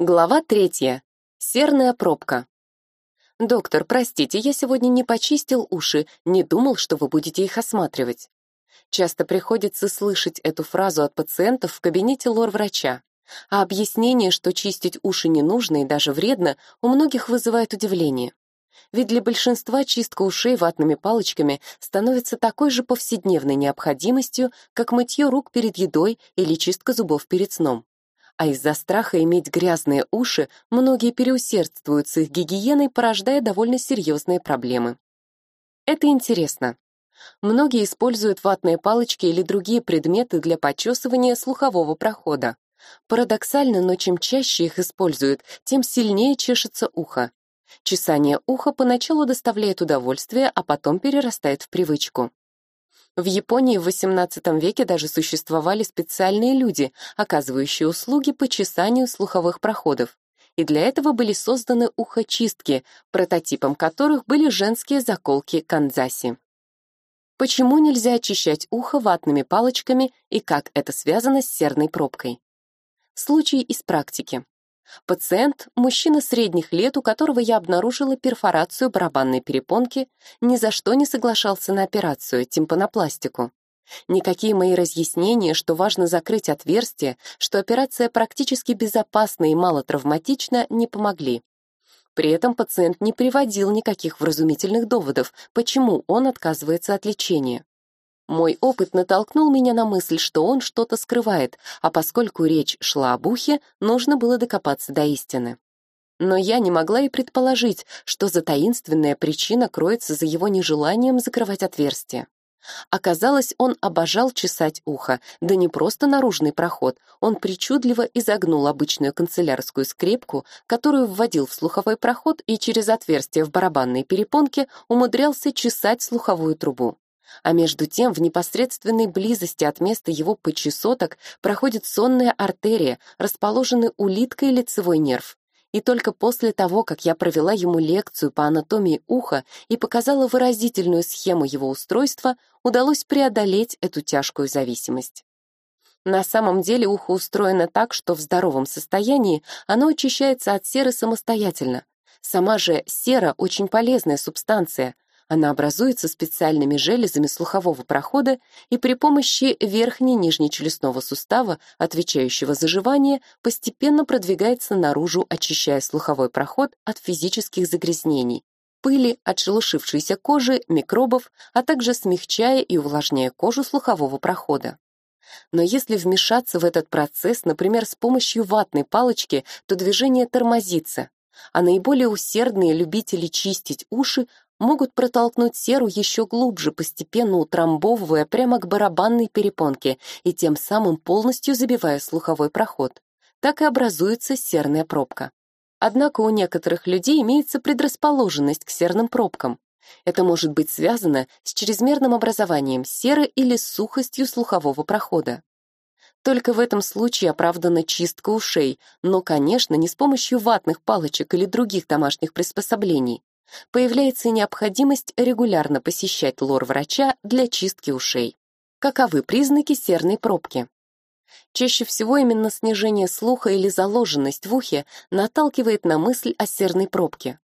Глава третья. Серная пробка. «Доктор, простите, я сегодня не почистил уши, не думал, что вы будете их осматривать». Часто приходится слышать эту фразу от пациентов в кабинете лор-врача. А объяснение, что чистить уши не нужно и даже вредно, у многих вызывает удивление. Ведь для большинства чистка ушей ватными палочками становится такой же повседневной необходимостью, как мытье рук перед едой или чистка зубов перед сном а из-за страха иметь грязные уши многие переусердствуют с их гигиеной, порождая довольно серьезные проблемы. Это интересно. Многие используют ватные палочки или другие предметы для почесывания слухового прохода. Парадоксально, но чем чаще их используют, тем сильнее чешется ухо. Чесание уха поначалу доставляет удовольствие, а потом перерастает в привычку. В Японии в XVIII веке даже существовали специальные люди, оказывающие услуги по чесанию слуховых проходов. И для этого были созданы ухочистки, прототипом которых были женские заколки канзаси. Почему нельзя очищать ухо ватными палочками и как это связано с серной пробкой? Случай из практики. Пациент, мужчина средних лет, у которого я обнаружила перфорацию барабанной перепонки, ни за что не соглашался на операцию, тимпанопластику. Никакие мои разъяснения, что важно закрыть отверстие, что операция практически безопасна и мало травматична, не помогли. При этом пациент не приводил никаких вразумительных доводов, почему он отказывается от лечения. Мой опыт натолкнул меня на мысль, что он что-то скрывает, а поскольку речь шла об ухе, нужно было докопаться до истины. Но я не могла и предположить, что за таинственная причина кроется за его нежеланием закрывать отверстие. Оказалось, он обожал чесать ухо, да не просто наружный проход, он причудливо изогнул обычную канцелярскую скрепку, которую вводил в слуховой проход и через отверстие в барабанной перепонке умудрялся чесать слуховую трубу. А между тем в непосредственной близости от места его почесоток проходит сонная артерия, расположенный улиткой лицевой нерв. И только после того, как я провела ему лекцию по анатомии уха и показала выразительную схему его устройства, удалось преодолеть эту тяжкую зависимость. На самом деле ухо устроено так, что в здоровом состоянии оно очищается от серы самостоятельно. Сама же сера очень полезная субстанция, она образуется специальными железами слухового прохода и при помощи верхне-нижнечелюстного сустава, отвечающего за жевание, постепенно продвигается наружу, очищая слуховой проход от физических загрязнений, пыли, отшелушившейся кожи, микробов, а также смягчая и увлажняя кожу слухового прохода. Но если вмешаться в этот процесс, например, с помощью ватной палочки, то движение тормозится, а наиболее усердные любители чистить уши могут протолкнуть серу еще глубже, постепенно утрамбовывая прямо к барабанной перепонке и тем самым полностью забивая слуховой проход. Так и образуется серная пробка. Однако у некоторых людей имеется предрасположенность к серным пробкам. Это может быть связано с чрезмерным образованием серы или сухостью слухового прохода. Только в этом случае оправдана чистка ушей, но, конечно, не с помощью ватных палочек или других домашних приспособлений появляется необходимость регулярно посещать лор-врача для чистки ушей. Каковы признаки серной пробки? Чаще всего именно снижение слуха или заложенность в ухе наталкивает на мысль о серной пробке.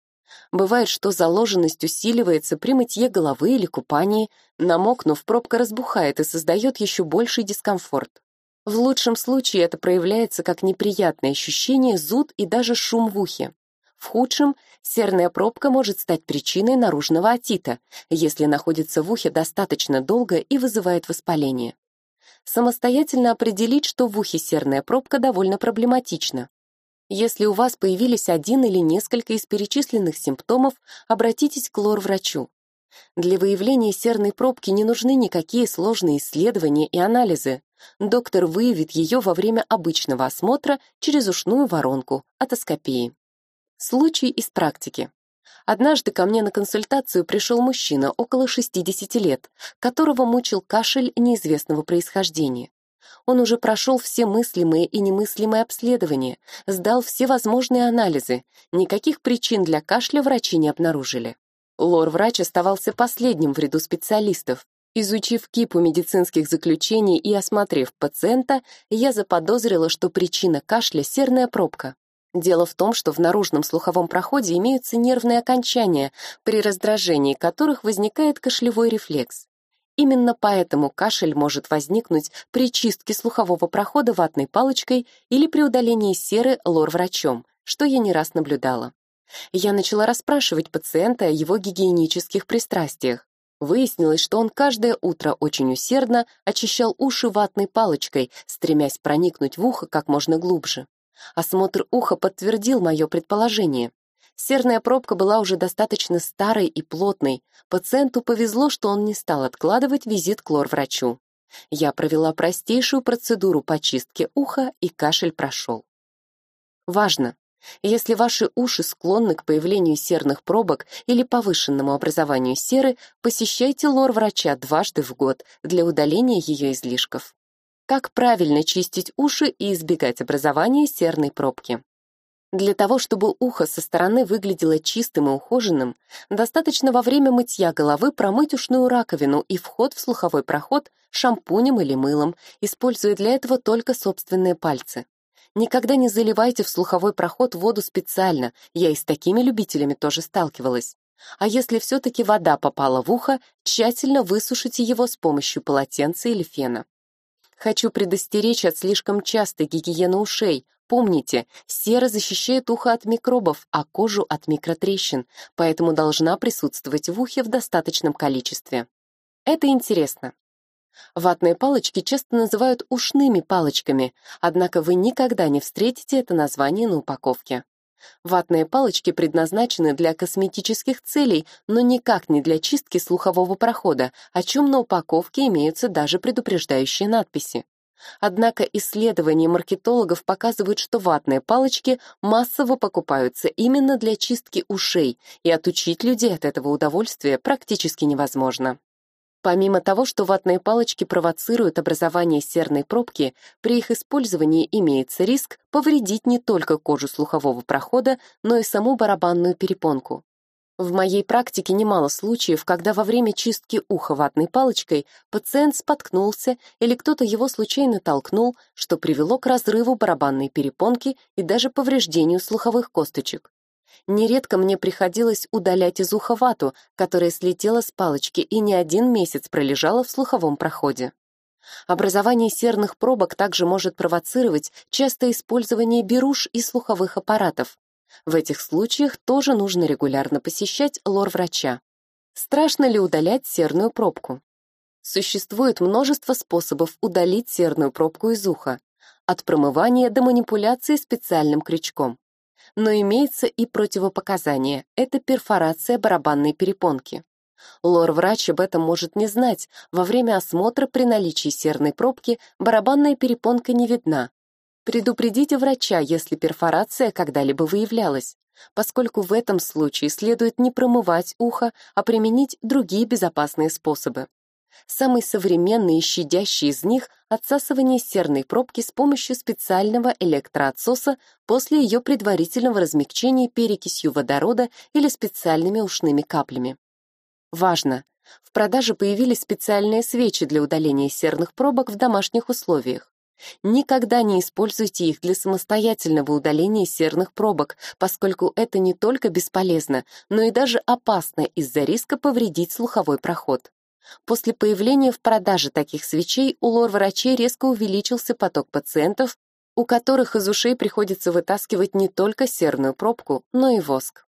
Бывает, что заложенность усиливается при мытье головы или купании, намокнув, пробка разбухает и создает еще больший дискомфорт. В лучшем случае это проявляется как неприятное ощущение, зуд и даже шум в ухе. В худшем серная пробка может стать причиной наружного отита, если находится в ухе достаточно долго и вызывает воспаление. Самостоятельно определить, что в ухе серная пробка довольно проблематично. Если у вас появились один или несколько из перечисленных симптомов, обратитесь к лор-врачу. Для выявления серной пробки не нужны никакие сложные исследования и анализы. Доктор выявит ее во время обычного осмотра через ушную воронку, атоскопии. Случай из практики. Однажды ко мне на консультацию пришел мужчина около 60 лет, которого мучил кашель неизвестного происхождения. Он уже прошел все мыслимые и немыслимые обследования, сдал все возможные анализы. Никаких причин для кашля врачи не обнаружили. Лор-врач оставался последним в ряду специалистов. Изучив кипу медицинских заключений и осмотрев пациента, я заподозрила, что причина кашля — серная пробка. Дело в том, что в наружном слуховом проходе имеются нервные окончания, при раздражении которых возникает кашлевой рефлекс. Именно поэтому кашель может возникнуть при чистке слухового прохода ватной палочкой или при удалении серы лор-врачом, что я не раз наблюдала. Я начала расспрашивать пациента о его гигиенических пристрастиях. Выяснилось, что он каждое утро очень усердно очищал уши ватной палочкой, стремясь проникнуть в ухо как можно глубже. Осмотр уха подтвердил мое предположение. Серная пробка была уже достаточно старой и плотной. Пациенту повезло, что он не стал откладывать визит к лор-врачу. Я провела простейшую процедуру почистки уха, и кашель прошел. Важно! Если ваши уши склонны к появлению серных пробок или повышенному образованию серы, посещайте лор-врача дважды в год для удаления ее излишков. Как правильно чистить уши и избегать образования серной пробки? Для того, чтобы ухо со стороны выглядело чистым и ухоженным, достаточно во время мытья головы промыть ушную раковину и вход в слуховой проход шампунем или мылом, используя для этого только собственные пальцы. Никогда не заливайте в слуховой проход воду специально, я и с такими любителями тоже сталкивалась. А если все-таки вода попала в ухо, тщательно высушите его с помощью полотенца или фена. Хочу предостеречь от слишком частой гигиены ушей. Помните, сера защищает ухо от микробов, а кожу от микротрещин, поэтому должна присутствовать в ухе в достаточном количестве. Это интересно. Ватные палочки часто называют ушными палочками, однако вы никогда не встретите это название на упаковке. Ватные палочки предназначены для косметических целей, но никак не для чистки слухового прохода, о чем на упаковке имеются даже предупреждающие надписи. Однако исследования маркетологов показывают, что ватные палочки массово покупаются именно для чистки ушей, и отучить людей от этого удовольствия практически невозможно. Помимо того, что ватные палочки провоцируют образование серной пробки, при их использовании имеется риск повредить не только кожу слухового прохода, но и саму барабанную перепонку. В моей практике немало случаев, когда во время чистки уха ватной палочкой пациент споткнулся или кто-то его случайно толкнул, что привело к разрыву барабанной перепонки и даже повреждению слуховых косточек. Нередко мне приходилось удалять из уха вату, которая слетела с палочки и не один месяц пролежала в слуховом проходе. Образование серных пробок также может провоцировать частое использование беруш и слуховых аппаратов. В этих случаях тоже нужно регулярно посещать лор-врача. Страшно ли удалять серную пробку? Существует множество способов удалить серную пробку из уха, от промывания до манипуляции специальным крючком но имеется и противопоказание — это перфорация барабанной перепонки. Лор-врач об этом может не знать, во время осмотра при наличии серной пробки барабанная перепонка не видна. Предупредите врача, если перфорация когда-либо выявлялась, поскольку в этом случае следует не промывать ухо, а применить другие безопасные способы. Самый современный и щадящий из них — отсасывание серной пробки с помощью специального электроотсоса после ее предварительного размягчения перекисью водорода или специальными ушными каплями. Важно! В продаже появились специальные свечи для удаления серных пробок в домашних условиях. Никогда не используйте их для самостоятельного удаления серных пробок, поскольку это не только бесполезно, но и даже опасно из-за риска повредить слуховой проход. После появления в продаже таких свечей у лор-врачей резко увеличился поток пациентов, у которых из ушей приходится вытаскивать не только серную пробку, но и воск.